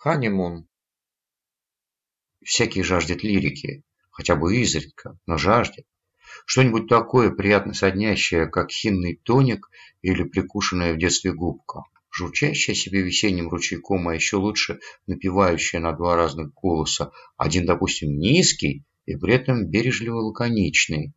Ханимун. Всякий жаждет лирики, хотя бы изредка, но жаждет. Что-нибудь такое приятно соднящее, как хинный тоник или прикушенная в детстве губка. Журчащая себе весенним ручейком, а еще лучше напевающая на два разных голоса. Один, допустим, низкий и при этом бережливо лаконичный,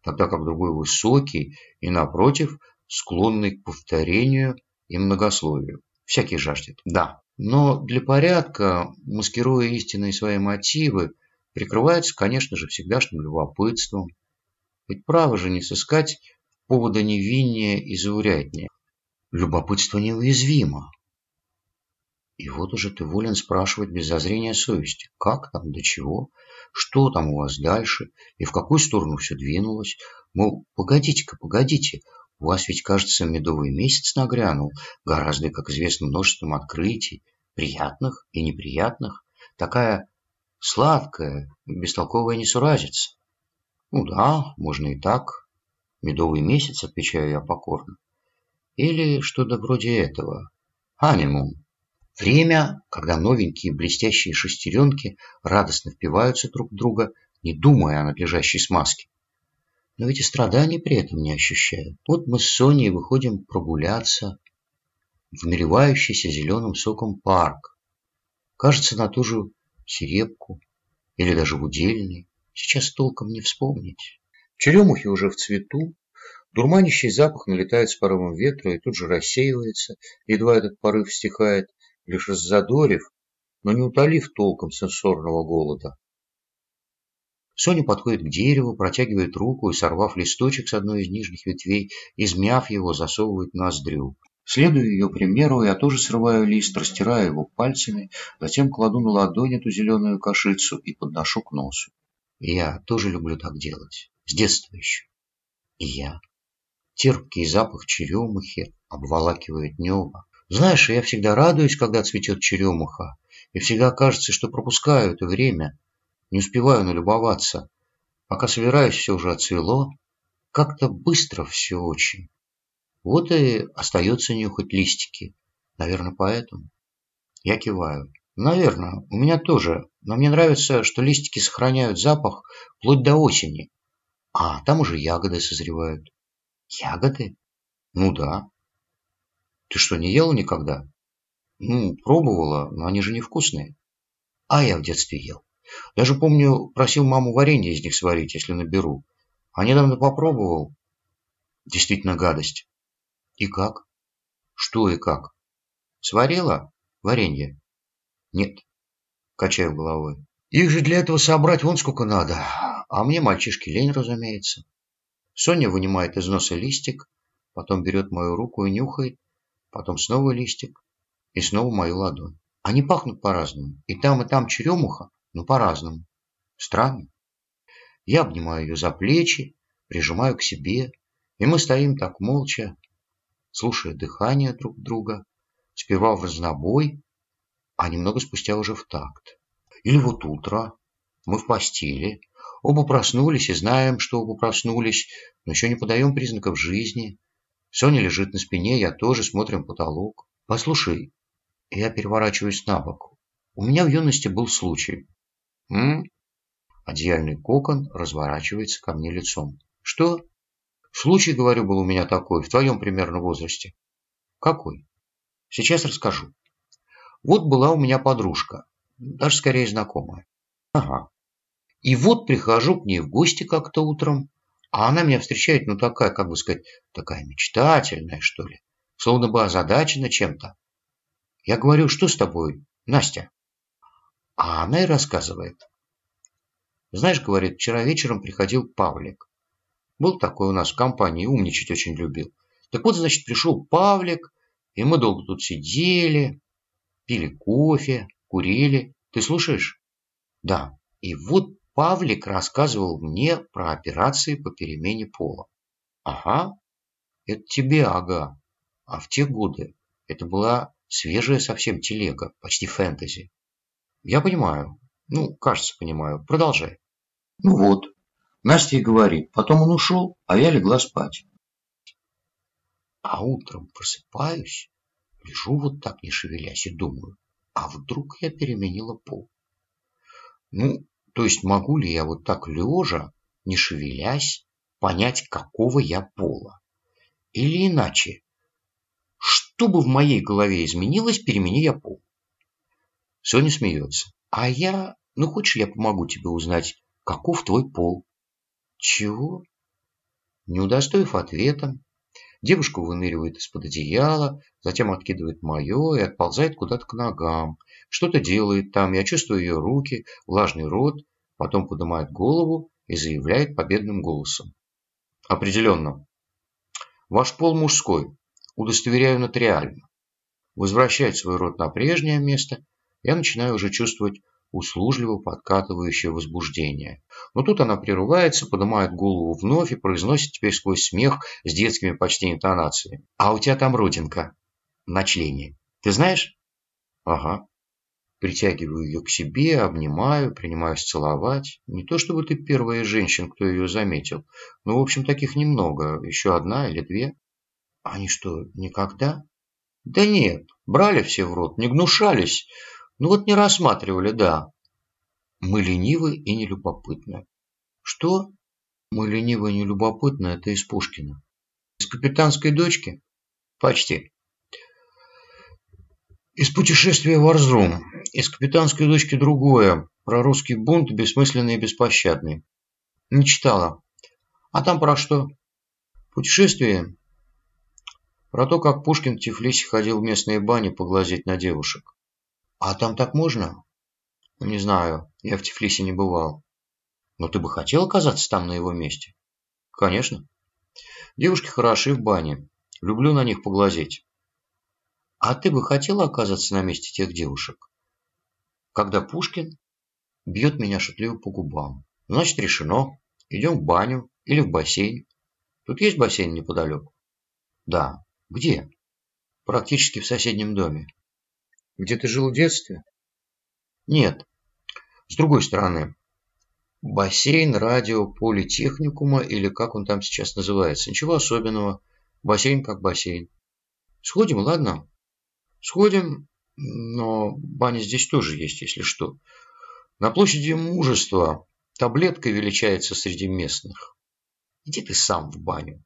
тогда как другой высокий и, напротив, склонный к повторению и многословию. Всякий жаждет, да. Но для порядка, маскируя истинные свои мотивы, прикрывается, конечно же, всегдашним любопытством. Ведь право же не сыскать повода невиннее и зауряднее. Любопытство неуязвимо. И вот уже ты волен спрашивать без зазрения совести, как там, до чего, что там у вас дальше и в какую сторону все двинулось. Мол, погодите-ка, погодите, у вас ведь, кажется, медовый месяц нагрянул, гораздо, как известно, множеством открытий, приятных и неприятных. Такая сладкая, бестолковая несуразица. Ну да, можно и так. Медовый месяц, отвечаю я покорно. Или что-то вроде этого. Ханимун. Время, когда новенькие блестящие шестеренки радостно впиваются друг в друга, не думая о надлежащей смазке. Но ведь и страданий при этом не ощущают. Вот мы с Соней выходим прогуляться в наливающийся зеленым соком парк. Кажется, на ту же серепку или даже в удельный. Сейчас толком не вспомнить. Черемухи уже в цвету, дурманящий запах налетает с порывом ветра и тут же рассеивается, едва этот порыв стихает, лишь раззадорив, но не утолив толком сенсорного голода. Соня подходит к дереву, протягивает руку и, сорвав листочек с одной из нижних ветвей, измяв его, засовывает ноздрю. Следуя ее примеру, я тоже срываю лист, растираю его пальцами, затем кладу на ладонь эту зеленую кашицу и подношу к носу. я тоже люблю так делать. С детства еще. И я. Терпкий запах черемухи обволакивает небо. Знаешь, я всегда радуюсь, когда цветет черемуха, и всегда кажется, что пропускаю это время, не успеваю налюбоваться. Пока собираюсь, все уже отцвело. Как-то быстро все очень. Вот и остается нюхать листики. Наверное, поэтому. Я киваю. Наверное, у меня тоже. Но мне нравится, что листики сохраняют запах вплоть до осени. А там уже ягоды созревают. Ягоды? Ну да. Ты что, не ела никогда? Ну, пробовала, но они же невкусные. А я в детстве ел. Даже помню, просил маму варенье из них сварить, если наберу. А недавно попробовал. Действительно гадость. И как? Что и как? Сварила варенье? Нет. Качаю головой. Их же для этого собрать вон сколько надо. А мне мальчишки лень, разумеется. Соня вынимает из носа листик, потом берет мою руку и нюхает, потом снова листик и снова мою ладонь. Они пахнут по-разному. И там, и там черемуха, но по-разному. Странно. Я обнимаю ее за плечи, прижимаю к себе, и мы стоим так молча, слушая дыхание друг друга, сперва в разнобой, а немного спустя уже в такт. Или вот утро, мы в постели, оба проснулись и знаем, что оба проснулись, но еще не подаем признаков жизни. Соня лежит на спине, я тоже, смотрим потолок. Послушай, я переворачиваюсь на бок. У меня в юности был случай. М? Одеяльный кокон разворачивается ко мне лицом. Что? Случай, говорю, был у меня такой, в твоем примерно возрасте. Какой? Сейчас расскажу. Вот была у меня подружка, даже скорее знакомая. Ага. И вот прихожу к ней в гости как-то утром, а она меня встречает, ну такая, как бы сказать, такая мечтательная, что ли, словно бы озадачена чем-то. Я говорю, что с тобой, Настя? А она и рассказывает. Знаешь, говорит, вчера вечером приходил Павлик. Был такой у нас в компании, умничать очень любил. Так вот, значит, пришел Павлик, и мы долго тут сидели, пили кофе, курили. Ты слушаешь? Да. И вот Павлик рассказывал мне про операции по перемене пола. Ага. Это тебе ага. А в те годы это была свежая совсем телега, почти фэнтези. Я понимаю. Ну, кажется, понимаю. Продолжай. Ну вот. Настя и говорит. Потом он ушел, а я легла спать. А утром просыпаюсь, лежу вот так, не шевелясь, и думаю, А вдруг я переменила пол? Ну, то есть могу ли я вот так лежа, не шевелясь, понять, какого я пола? Или иначе, что бы в моей голове изменилось, перемени я пол? Соня смеется. А я... Ну, хочешь, я помогу тебе узнать, каков твой пол? Чего? Не удостоив ответа, девушка выныривает из-под одеяла, затем откидывает мое и отползает куда-то к ногам. Что-то делает там, я чувствую ее руки, влажный рот, потом поднимает голову и заявляет победным голосом. Определенно. Ваш пол мужской. Удостоверяю нотариально. Возвращает свой рот на прежнее место. Я начинаю уже чувствовать услужливо подкатывающее возбуждение. Но тут она прерывается, поднимает голову вновь и произносит теперь сквозь смех с детскими почти интонациями. «А у тебя там родинка на члене. Ты знаешь?» «Ага». Притягиваю ее к себе, обнимаю, принимаюсь целовать. Не то чтобы ты первая женщина, кто ее заметил. Но, в общем, таких немного. Еще одна или две. Они что, никогда? Да нет, брали все в рот, не гнушались. Ну вот не рассматривали, да. Мы ленивы и нелюбопытны. Что? Мы ленивы и нелюбопытны, это из Пушкина. Из капитанской дочки? Почти. Из путешествия в Арзрум. Из капитанской дочки другое. Про русский бунт, бессмысленный и беспощадный. Не читала. А там про что? Путешествие? Про то, как Пушкин в Тифлисе ходил в местные бани поглазеть на девушек. А там так можно? Не знаю, я в Тифлисе не бывал. Но ты бы хотел оказаться там на его месте? Конечно. Девушки хороши в бане. Люблю на них поглазеть. А ты бы хотел оказаться на месте тех девушек? Когда Пушкин бьет меня шутливо по губам. Значит, решено. Идем в баню или в бассейн. Тут есть бассейн неподалеку? Да. Где? Практически в соседнем доме. Где ты жил в детстве? Нет. С другой стороны. Бассейн радио политехникума или как он там сейчас называется. Ничего особенного. Бассейн как бассейн. Сходим, ладно? Сходим, но баня здесь тоже есть, если что. На площади мужества таблетка величается среди местных. Иди ты сам в баню.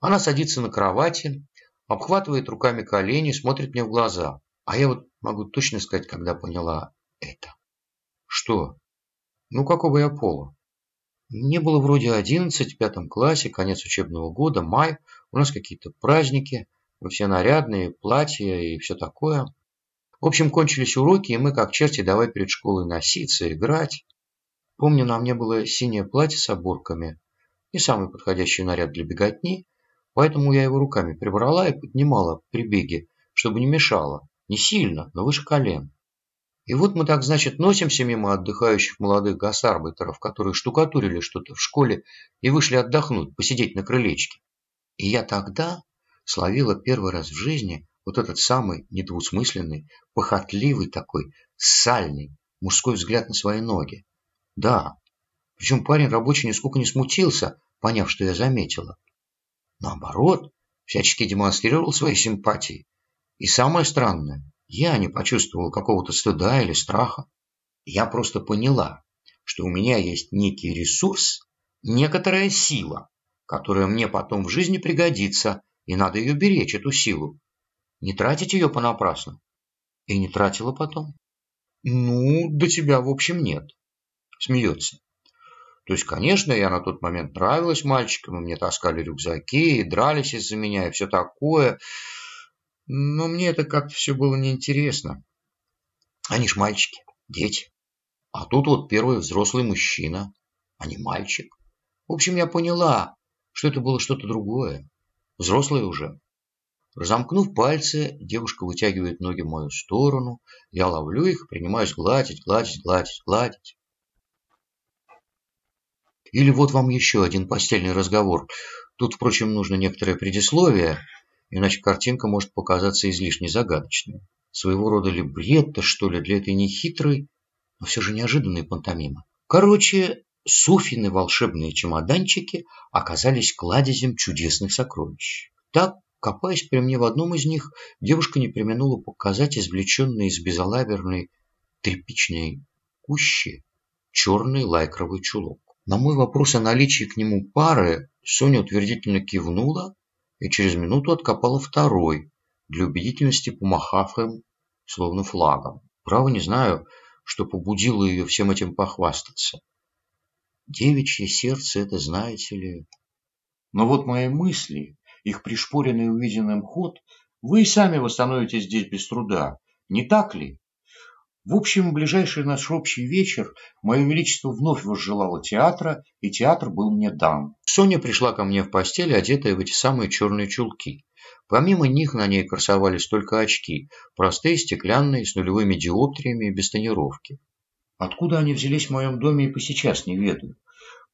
Она садится на кровати, обхватывает руками колени, смотрит мне в глаза. А я вот могу точно сказать, когда поняла это. Что? Ну, какого я пола? Мне было вроде 11 в пятом классе, конец учебного года, май. У нас какие-то праздники. Мы все нарядные, платья и все такое. В общем, кончились уроки, и мы, как черти, давай перед школой носиться, играть. Помню, на мне было синее платье с оборками. Не самый подходящий наряд для беготни, поэтому я его руками прибрала и поднимала при беге, чтобы не мешало. Не сильно, но выше колен. И вот мы так, значит, носимся мимо отдыхающих молодых гасарбайтеров, которые штукатурили что-то в школе и вышли отдохнуть, посидеть на крылечке. И я тогда словила первый раз в жизни вот этот самый недвусмысленный, похотливый такой, сальный, мужской взгляд на свои ноги. Да, причем парень рабочий нисколько не смутился, поняв, что я заметила. Наоборот, всячески демонстрировал свои симпатии. И самое странное, я не почувствовал какого-то стыда или страха. Я просто поняла, что у меня есть некий ресурс, некоторая сила, которая мне потом в жизни пригодится, и надо ее беречь, эту силу. Не тратить ее понапрасну. И не тратила потом. Ну, до тебя, в общем, нет. Смеется. То есть, конечно, я на тот момент нравилась мальчикам, и мне таскали рюкзаки, и дрались из-за меня, и все такое. Но мне это как-то все было неинтересно. Они ж мальчики, дети. А тут вот первый взрослый мужчина, а не мальчик. В общем, я поняла, что это было что-то другое. Взрослое уже. Разомкнув пальцы, девушка вытягивает ноги в мою сторону. Я ловлю их принимаюсь гладить, гладить, гладить, гладить. Или вот вам еще один постельный разговор. Тут, впрочем, нужно некоторое предисловие иначе картинка может показаться излишне загадочной. Своего рода либретто, что ли, для этой нехитрой, но все же неожиданной пантомимы. Короче, Суфины волшебные чемоданчики оказались кладезем чудесных сокровищ. Так Копаясь при мне в одном из них, девушка не применула показать извлеченный из безалаберной тряпичной кущи черный лайкровый чулок. На мой вопрос о наличии к нему пары Соня утвердительно кивнула и через минуту откопала второй, для убедительности помахав им, словно флагом. Право не знаю, что побудило ее всем этим похвастаться. Девичье сердце это, знаете ли... Но вот мои мысли их пришпоренный увиденным ход, вы и сами восстановите здесь без труда, не так ли? В общем, ближайший наш общий вечер Мое Величество вновь возжелало театра, и театр был мне дан. Соня пришла ко мне в постель, одетая в эти самые черные чулки. Помимо них на ней красовались только очки, простые, стеклянные, с нулевыми диоптриями и без тонировки. Откуда они взялись в моем доме и по сейчас не ведаю.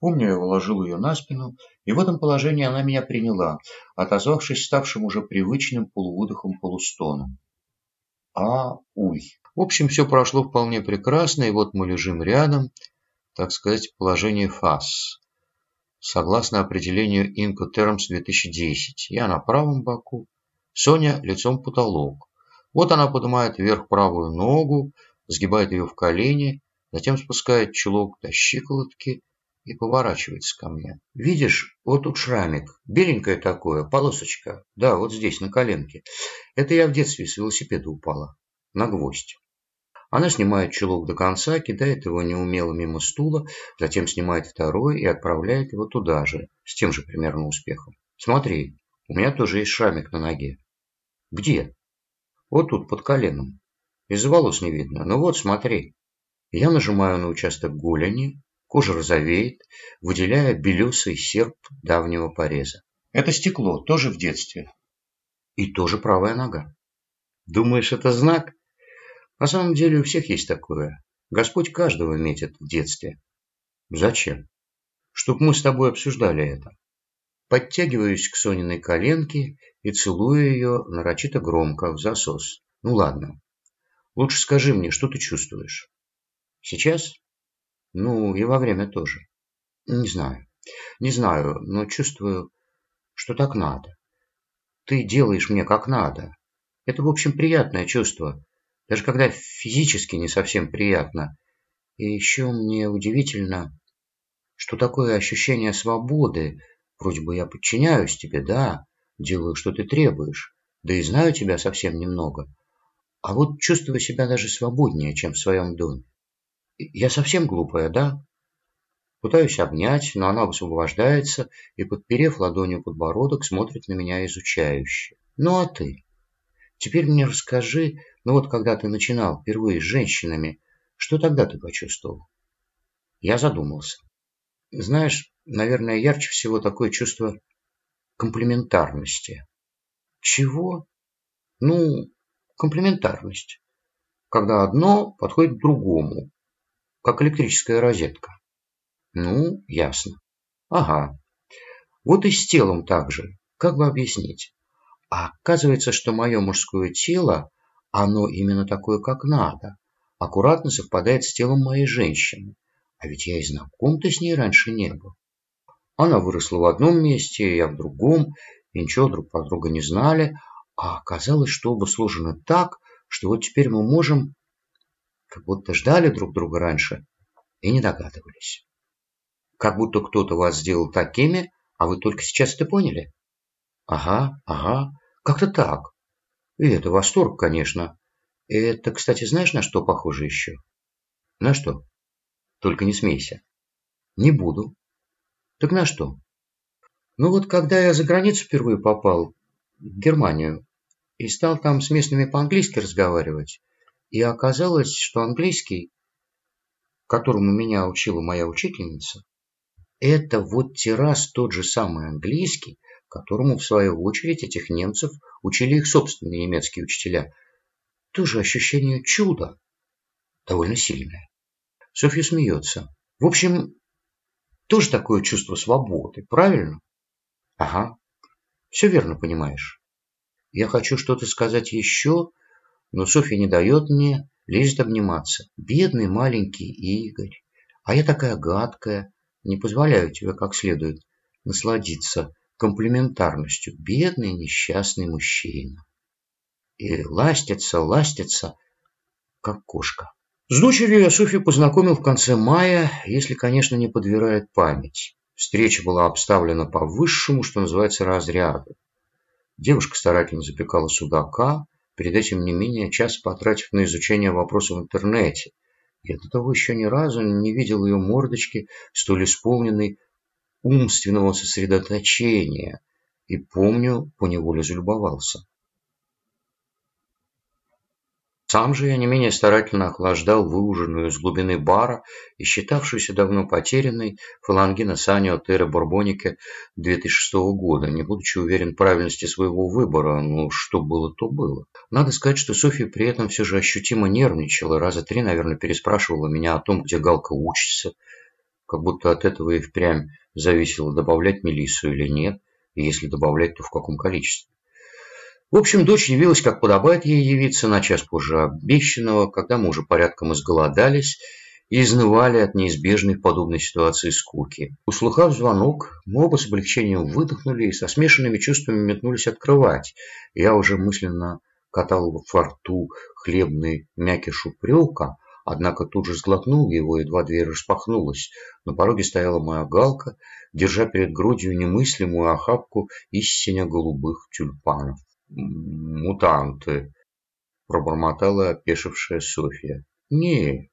Помню, я положил ее на спину, и в этом положении она меня приняла, отозвавшись ставшим уже привычным полувыдохом-полустоном. А, уй. В общем, все прошло вполне прекрасно, и вот мы лежим рядом, так сказать, в положении фас. Согласно определению Incoterms 2010, я на правом боку, Соня лицом потолок. Вот она поднимает вверх правую ногу, сгибает ее в колени, затем спускает чулок до щиколотки и поворачивается ко мне. Видишь, вот тут шрамик, беленькое такое, полосочка. Да, вот здесь, на коленке. Это я в детстве с велосипеда упала. На гвоздь. Она снимает чулок до конца, кидает его неумело мимо стула, затем снимает второй и отправляет его туда же, с тем же примерно успехом. Смотри, у меня тоже есть шрамик на ноге. Где? Вот тут, под коленом. Из-за волос не видно. Ну вот, смотри. Я нажимаю на участок голени, Кожа розовеет, выделяя белесый серп давнего пореза. Это стекло, тоже в детстве. И тоже правая нога. Думаешь, это знак? На самом деле у всех есть такое. Господь каждого метит в детстве. Зачем? Чтоб мы с тобой обсуждали это. Подтягиваюсь к Сониной коленке и целую ее нарочито громко в засос. Ну ладно. Лучше скажи мне, что ты чувствуешь? Сейчас? Ну, и во время тоже. Не знаю. Не знаю, но чувствую, что так надо. Ты делаешь мне как надо. Это, в общем, приятное чувство. Даже когда физически не совсем приятно. И еще мне удивительно, что такое ощущение свободы. Вроде бы я подчиняюсь тебе, да, делаю, что ты требуешь, да и знаю тебя совсем немного. А вот чувствую себя даже свободнее, чем в своем доме. Я совсем глупая, да? Пытаюсь обнять, но она высвобождается и, подперев ладонью подбородок, смотрит на меня изучающе. Ну а ты? Теперь мне расскажи, ну вот когда ты начинал впервые с женщинами, что тогда ты почувствовал? Я задумался. Знаешь, наверное, ярче всего такое чувство комплементарности. Чего? Ну, комплементарность. Когда одно подходит к другому, как электрическая розетка. Ну, ясно. Ага. Вот и с телом так же. Как бы объяснить? А оказывается, что мое мужское тело, оно именно такое, как надо. Аккуратно совпадает с телом моей женщины. А ведь я и знаком-то с ней раньше не был. Она выросла в одном месте, я в другом, и ничего друг про друга не знали. А оказалось, что оба сложены так, что вот теперь мы можем как будто ждали друг друга раньше и не догадывались. Как будто кто-то вас сделал такими, а вы только сейчас это поняли? Ага, ага, как-то так. И это восторг, конечно. Это, кстати, знаешь, на что похоже еще? На что? Только не смейся. Не буду. Так на что? Ну вот, когда я за границу впервые попал, в Германию, и стал там с местными по-английски разговаривать, и оказалось, что английский, которому меня учила моя учительница, это вот террас тот же самый английский, которому, в свою очередь, этих немцев учили их собственные немецкие учителя. Тоже ощущение чуда, довольно сильное. Софья смеется. В общем, тоже такое чувство свободы, правильно? Ага, все верно понимаешь. Я хочу что-то сказать еще, но Софья не дает мне, лезет обниматься. Бедный маленький Игорь. А я такая гадкая, не позволяю тебе как следует насладиться комплементарностью. Бедный несчастный мужчина. И ластится, ластится, как кошка. С дочерью я Софью познакомил в конце мая, если, конечно, не подбирает память. Встреча была обставлена по высшему, что называется, разряду. Девушка старательно запекала судака, перед этим не менее час потратив на изучение вопросов в интернете. Я до того еще ни разу не видел ее мордочки, столь исполненной умственного сосредоточения, и, помню, поневоле залюбовался. Сам же я не менее старательно охлаждал выуженную из глубины бара и считавшуюся давно потерянной фалангина Санио Терре Бурбонике 2006 года, не будучи уверен в правильности своего выбора, но что было, то было. Надо сказать, что Софья при этом все же ощутимо нервничала, раза три, наверное, переспрашивала меня о том, где Галка учится, как будто от этого и впрямь зависело, добавлять Мелиссу или нет, и если добавлять, то в каком количестве. В общем, дочь явилась, как подобает ей явиться, на час позже обещанного, когда мы уже порядком изголодались и изнывали от неизбежной подобной ситуации скуки. Услыхав звонок, мы оба с облегчением выдохнули и со смешанными чувствами метнулись открывать. Я уже мысленно катал во рту хлебный мякиш упрека, однако тут же сглотнул его, едва дверь распахнулась. На пороге стояла моя галка, держа перед грудью немыслимую охапку из сине-голубых тюльпанов. Мутанты пробормотала опешившая софья. Не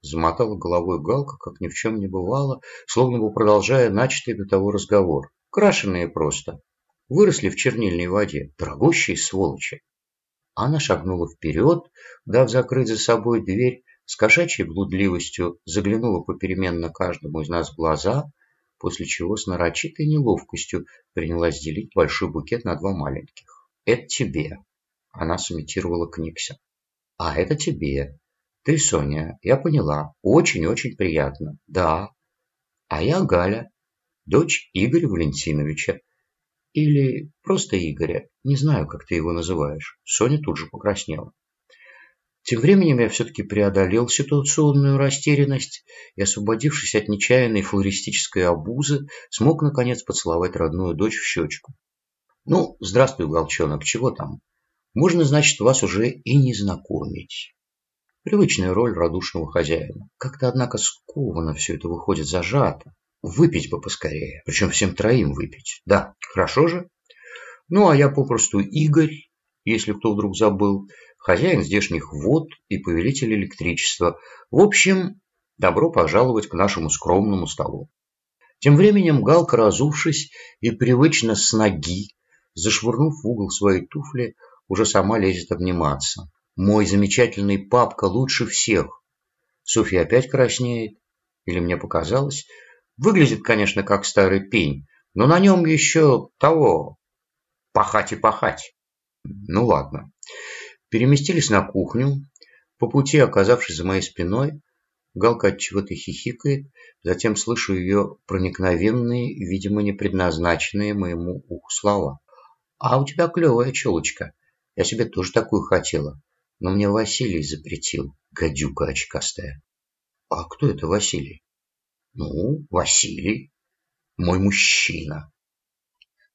замотала головой галка как ни в чем не бывало словно бы продолжая начатый до того разговор. Крашеные просто. Выросли в чернильной воде. Дорогущие сволочи! Она шагнула вперед дав закрыть за собой дверь с кошачьей блудливостью заглянула попеременно каждому из нас в глаза после чего с нарочитой неловкостью принялась делить большой букет на два маленьких это тебе. Она сымитировала Кникся. А это тебе. Ты, Соня, я поняла. Очень-очень приятно. Да. А я Галя, дочь Игоря Валентиновича. Или просто Игоря. Не знаю, как ты его называешь. Соня тут же покраснела. Тем временем я все-таки преодолел ситуационную растерянность и, освободившись от нечаянной флористической обузы, смог, наконец, поцеловать родную дочь в щечку. Ну, здравствуй, Голчонок, чего там? Можно, значит, вас уже и не знакомить. Привычная роль радушного хозяина. Как-то, однако, скованно все это выходит зажато. Выпить бы поскорее. Причем всем троим выпить. Да, хорошо же. Ну, а я попросту Игорь, если кто вдруг забыл. Хозяин здешних вод и повелитель электричества. В общем, добро пожаловать к нашему скромному столу. Тем временем Галка, разувшись и привычно с ноги, зашвырнув в угол свои туфли, уже сама лезет обниматься. Мой замечательный папка лучше всех. Софья опять краснеет. Или мне показалось. Выглядит, конечно, как старый пень, но на нем еще того пахать и пахать. Ну ладно. Переместились на кухню. По пути, оказавшись за моей спиной, Галка от чего-то хихикает, затем слышу ее проникновенные, видимо, не предназначенные моему уху слова. А у тебя клевая челочка. Я себе тоже такую хотела. Но мне Василий запретил, гадюка очкастая. А кто это Василий? Ну, Василий. Мой мужчина.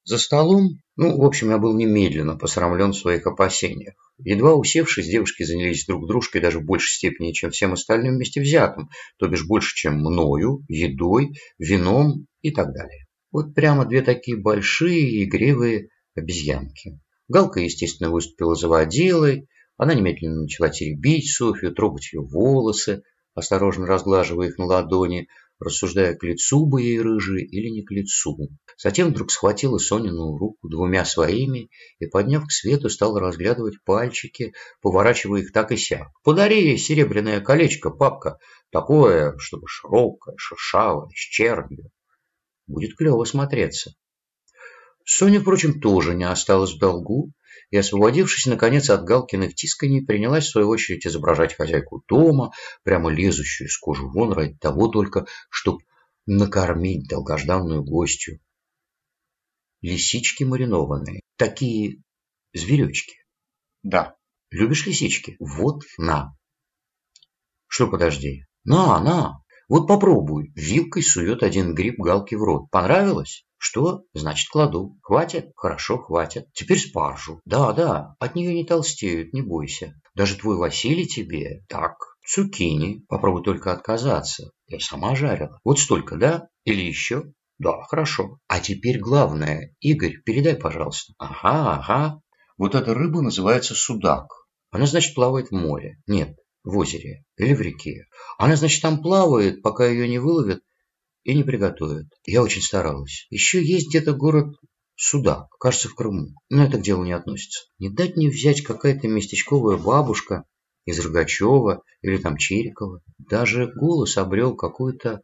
За столом, ну, в общем, я был немедленно посрамлен в своих опасениях. Едва усевшись, девушки занялись друг дружкой даже в большей степени, чем всем остальным вместе взятым, то бишь больше, чем мною, едой, вином и так далее. Вот прямо две такие большие, игривые, обезьянки. Галка, естественно, выступила за водилой. Она немедленно начала теребить Софью, трогать ее волосы, осторожно разглаживая их на ладони, рассуждая, к лицу бы ей рыжие или не к лицу. Затем вдруг схватила Сонину руку двумя своими и, подняв к свету, стала разглядывать пальчики, поворачивая их так и сяк. «Подари ей серебряное колечко, папка, такое, чтобы широкое, шершавое, с чернью. Будет клево смотреться». Соня, впрочем, тоже не осталась в долгу и, освободившись, наконец, от Галкиных тисканий, принялась, в свою очередь, изображать хозяйку дома, прямо лезущую из кожи вон ради того только, чтобы накормить долгожданную гостью. Лисички маринованные, такие зверечки. Да, любишь лисички? Вот на. Что подожди? На, на, вот попробуй. Вилкой сует один гриб Галки в рот. Понравилось? Что? Значит, кладу. Хватит? Хорошо, хватит. Теперь спаржу. Да, да, от нее не толстеют, не бойся. Даже твой Василий тебе. Так, цукини. Попробуй только отказаться. Я сама жарила. Вот столько, да? Или еще? Да, хорошо. А теперь главное. Игорь, передай, пожалуйста. Ага, ага. Вот эта рыба называется судак. Она, значит, плавает в море. Нет, в озере или в реке. Она, значит, там плавает, пока ее не выловят и не приготовят. Я очень старалась. Еще есть где-то город Судак, кажется, в Крыму. Но это к делу не относится. Не дать не взять какая-то местечковая бабушка из Рогачева или там Черикова. Даже голос обрел какую-то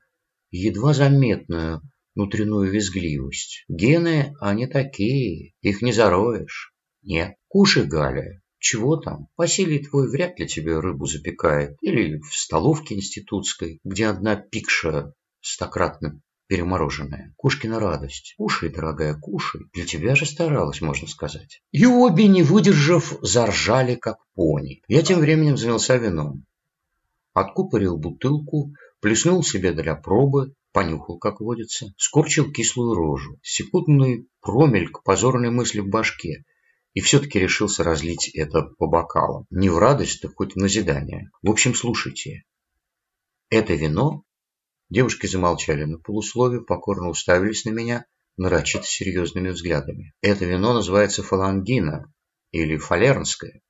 едва заметную внутреннюю визгливость. Гены, они такие, их не зароешь. Нет, кушай, Галя, чего там? Василий твой вряд ли тебе рыбу запекает. Или в столовке институтской, где одна пикша стократно перемороженная. Кушкина радость. Кушай, дорогая, кушай. Для тебя же старалась, можно сказать. И обе, не выдержав, заржали, как пони. Я тем временем занялся вином. Откупорил бутылку, плеснул себе для пробы, понюхал, как водится, скорчил кислую рожу. Секундный промельк позорной мысли в башке. И все-таки решился разлить это по бокалам. Не в радость, так хоть в назидание. В общем, слушайте. Это вино Девушки замолчали на полуслове, покорно уставились на меня нарочито серьезными взглядами. Это вино называется фалангина или фалернское.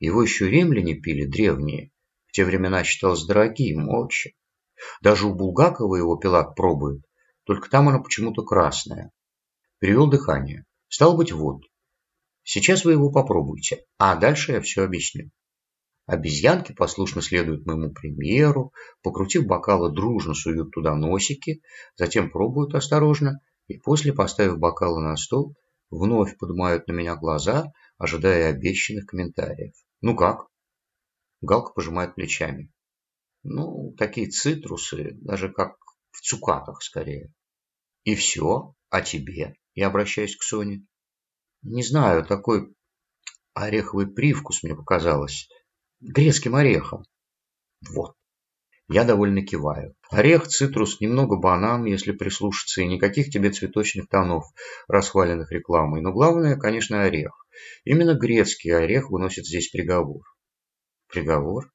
Его еще римляне пили древние. В те времена считалось дорогим, очень. Даже у Булгакова его пилат пробует, только там оно почему-то красное. Перевел дыхание. Стал быть, вот. Сейчас вы его попробуйте, а дальше я все объясню. Обезьянки послушно следуют моему примеру, покрутив бокалы, дружно суют туда носики, затем пробуют осторожно и после, поставив бокалы на стол, вновь поднимают на меня глаза, ожидая обещанных комментариев. «Ну как?» Галка пожимает плечами. «Ну, такие цитрусы, даже как в цукатах скорее». «И все? А тебе?» Я обращаюсь к Соне. «Не знаю, такой ореховый привкус мне показалось» грецким орехом. Вот. Я довольно киваю. Орех, цитрус, немного банан, если прислушаться, и никаких тебе цветочных тонов, расхваленных рекламой. Но главное, конечно, орех. Именно грецкий орех выносит здесь приговор. Приговор?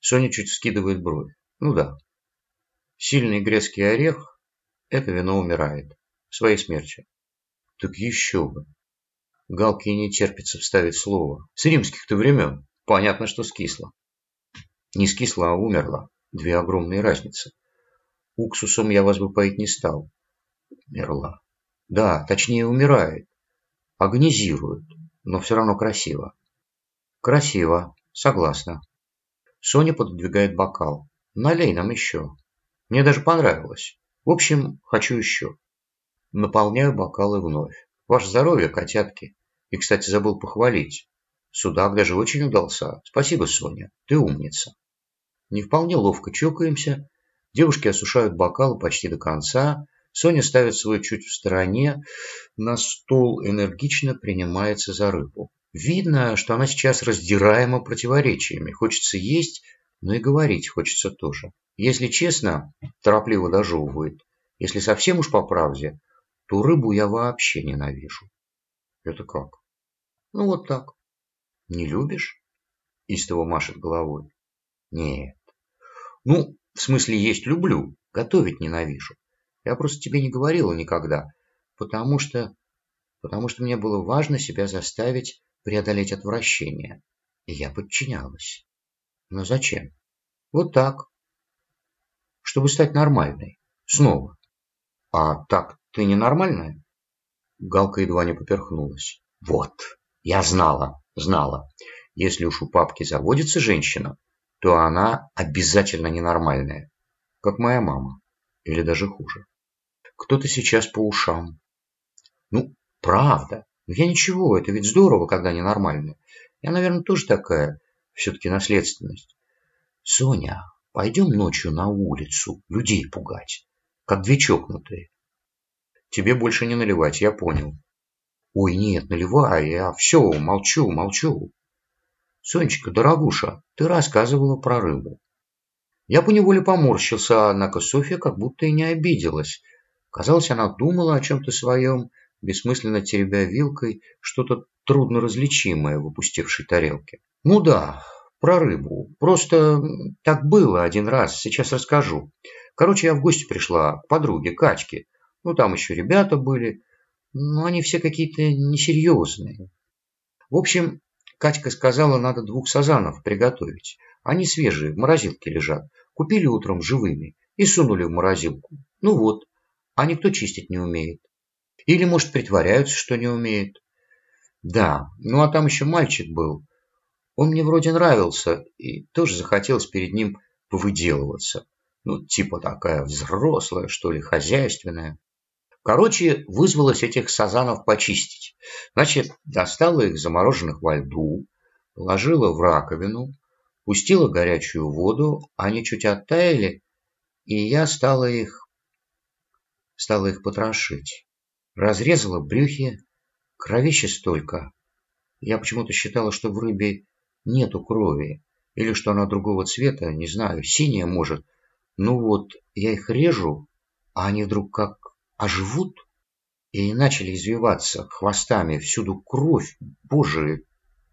Соня чуть скидывает бровь. Ну да. Сильный грецкий орех – это вино умирает. Своей смертью. Так еще бы. Галке не терпится вставить слово. С римских-то времен. Понятно, что скисла. Не скисла, а умерла. Две огромные разницы. Уксусом я вас бы поить не стал. Умерла. Да, точнее умирает. Агонизирует, но все равно красиво. Красиво, согласна. Соня пододвигает бокал. Налей нам еще. Мне даже понравилось. В общем, хочу еще. Наполняю бокалы вновь. Ваше здоровье, котятки. И, кстати, забыл похвалить. Судак даже очень удался. Спасибо, Соня, ты умница. Не вполне ловко чокаемся. Девушки осушают бокалы почти до конца. Соня ставит свой чуть в стороне. На стол энергично принимается за рыбу. Видно, что она сейчас раздираема противоречиями. Хочется есть, но и говорить хочется тоже. Если честно, торопливо дожевывает. Если совсем уж по правде, то рыбу я вообще ненавижу. Это как? Ну вот так. Не любишь? Истово машет головой. Нет. Ну, в смысле, есть люблю, готовить ненавижу. Я просто тебе не говорила никогда, потому что... Потому что мне было важно себя заставить преодолеть отвращение. И я подчинялась. Но зачем? Вот так. Чтобы стать нормальной. Снова. А так ты ненормальная? Галка едва не поперхнулась. Вот, я знала знала, если уж у папки заводится женщина, то она обязательно ненормальная, как моя мама, или даже хуже. Кто-то сейчас по ушам. Ну, правда. Но я ничего, это ведь здорово, когда ненормальная. Я, наверное, тоже такая, все-таки наследственность. Соня, пойдем ночью на улицу, людей пугать, как две чокнутые. Тебе больше не наливать, я понял. Ой, нет, наливай, я все, молчу, молчу. Сонечка, дорогуша, ты рассказывала про рыбу. Я поневоле поморщился, однако Софья как будто и не обиделась. Казалось, она думала о чем-то своем, бессмысленно теребя вилкой что-то трудно различимое в опустевшей тарелке. Ну да, про рыбу. Просто так было один раз, сейчас расскажу. Короче, я в гости пришла к подруге Качке. Ну, там еще ребята были, но они все какие-то несерьезные. В общем, Катька сказала, надо двух сазанов приготовить. Они свежие, в морозилке лежат. Купили утром живыми и сунули в морозилку. Ну вот, а никто чистить не умеет. Или, может, притворяются, что не умеют. Да, ну а там еще мальчик был. Он мне вроде нравился, и тоже захотелось перед ним повыделываться. Ну, типа такая взрослая, что ли, хозяйственная. Короче, вызвалась этих сазанов почистить. Значит, достала их замороженных во льду, положила в раковину, пустила горячую воду, они чуть оттаяли, и я стала их, стала их потрошить. Разрезала брюхи, кровище столько. Я почему-то считала, что в рыбе нету крови, или что она другого цвета, не знаю, синяя может. Ну вот, я их режу, а они вдруг как оживут и начали извиваться хвостами, всюду кровь, боже,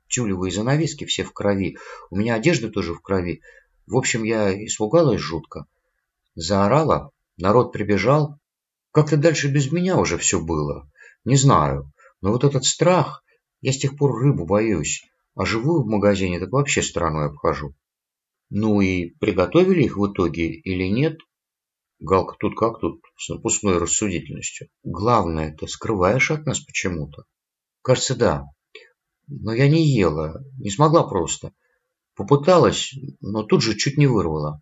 тюлевые занавески все в крови, у меня одежда тоже в крови. В общем, я испугалась жутко, заорала, народ прибежал. Как-то дальше без меня уже все было, не знаю, но вот этот страх, я с тех пор рыбу боюсь, а живую в магазине так вообще стороной обхожу. Ну и приготовили их в итоге или нет, Галка тут как тут, с напускной рассудительностью. Главное, ты скрываешь от нас почему-то. Кажется, да. Но я не ела, не смогла просто. Попыталась, но тут же чуть не вырвала.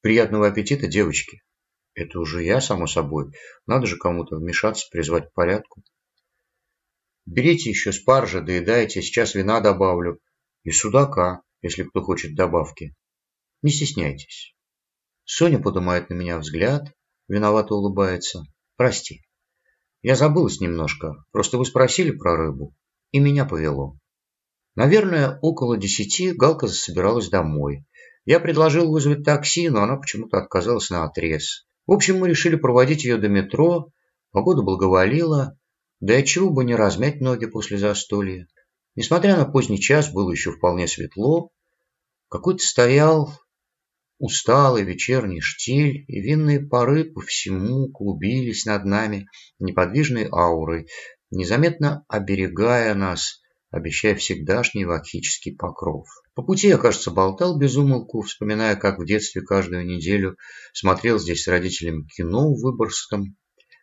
Приятного аппетита, девочки. Это уже я, само собой. Надо же кому-то вмешаться, призвать к порядку. Берите еще спаржа, доедайте, сейчас вина добавлю. И судака, если кто хочет добавки. Не стесняйтесь. Соня поднимает на меня взгляд, виновато улыбается. Прости. Я забылась немножко. Просто вы спросили про рыбу, и меня повело. Наверное, около десяти Галка засобиралась домой. Я предложил вызвать такси, но она почему-то отказалась на отрез. В общем, мы решили проводить ее до метро. Погода благоволила. Да и чего бы не размять ноги после застолья. Несмотря на поздний час, было еще вполне светло. Какой-то стоял Усталый вечерний штиль и винные пары по всему клубились над нами неподвижной аурой, незаметно оберегая нас, обещая всегдашний вакхический покров. По пути я, кажется, болтал без умолку, вспоминая, как в детстве каждую неделю смотрел здесь с родителями кино в Выборгском,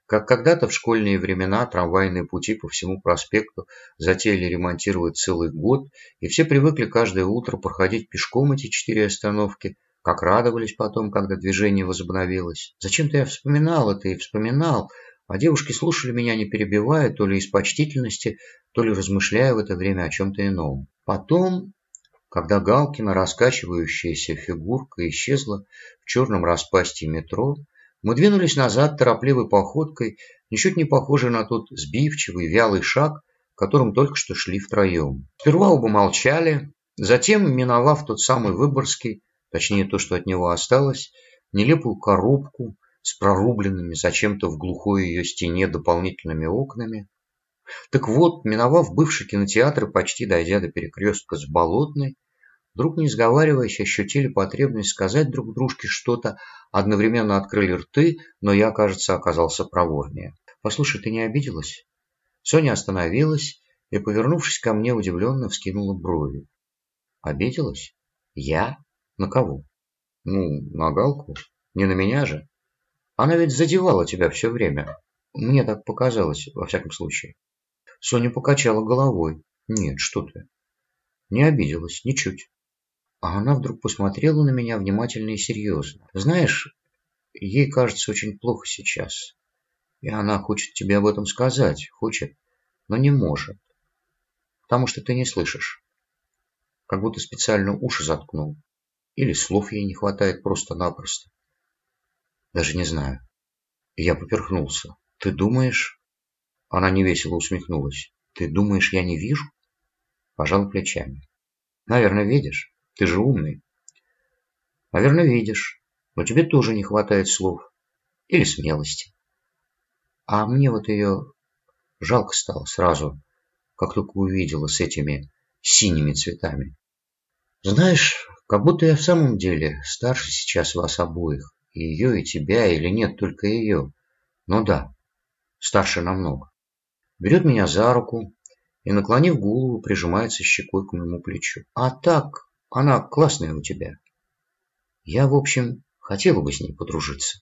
как когда-то в школьные времена трамвайные пути по всему проспекту затеяли ремонтировать целый год, и все привыкли каждое утро проходить пешком эти четыре остановки – как радовались потом, когда движение возобновилось. Зачем-то я вспоминал это и вспоминал, а девушки слушали меня, не перебивая, то ли из почтительности, то ли размышляя в это время о чем-то ином. Потом, когда Галкина раскачивающаяся фигурка исчезла в черном распасти метро, мы двинулись назад торопливой походкой, ничуть не похожей на тот сбивчивый, вялый шаг, которым только что шли втроем. Сперва оба молчали, затем, миновав тот самый Выборгский, точнее то, что от него осталось, нелепую коробку с прорубленными зачем-то в глухой ее стене дополнительными окнами. Так вот, миновав бывший кинотеатр почти дойдя до перекрестка с Болотной, вдруг, не сговариваясь, ощутили потребность сказать друг дружке что-то, одновременно открыли рты, но я, кажется, оказался проворнее. «Послушай, ты не обиделась?» Соня остановилась и, повернувшись ко мне, удивленно вскинула брови. «Обиделась? Я?» На кого? Ну, на Галку. Не на меня же. Она ведь задевала тебя все время. Мне так показалось, во всяком случае. Соня покачала головой. Нет, что ты. Не обиделась, ничуть. А она вдруг посмотрела на меня внимательно и серьезно. Знаешь, ей кажется очень плохо сейчас. И она хочет тебе об этом сказать, хочет, но не может. Потому что ты не слышишь. Как будто специально уши заткнул. Или слов ей не хватает просто-напросто. Даже не знаю. Я поперхнулся. Ты думаешь... Она невесело усмехнулась. Ты думаешь, я не вижу? Пожал плечами. Наверное, видишь. Ты же умный. Наверное, видишь. Но тебе тоже не хватает слов. Или смелости. А мне вот ее жалко стало сразу, как только увидела с этими синими цветами. Знаешь, как будто я в самом деле старше сейчас вас обоих. И ее, и тебя, или нет, только ее. Ну да, старше намного. Берет меня за руку и, наклонив голову, прижимается щекой к моему плечу. А так, она классная у тебя. Я, в общем, хотела бы с ней подружиться.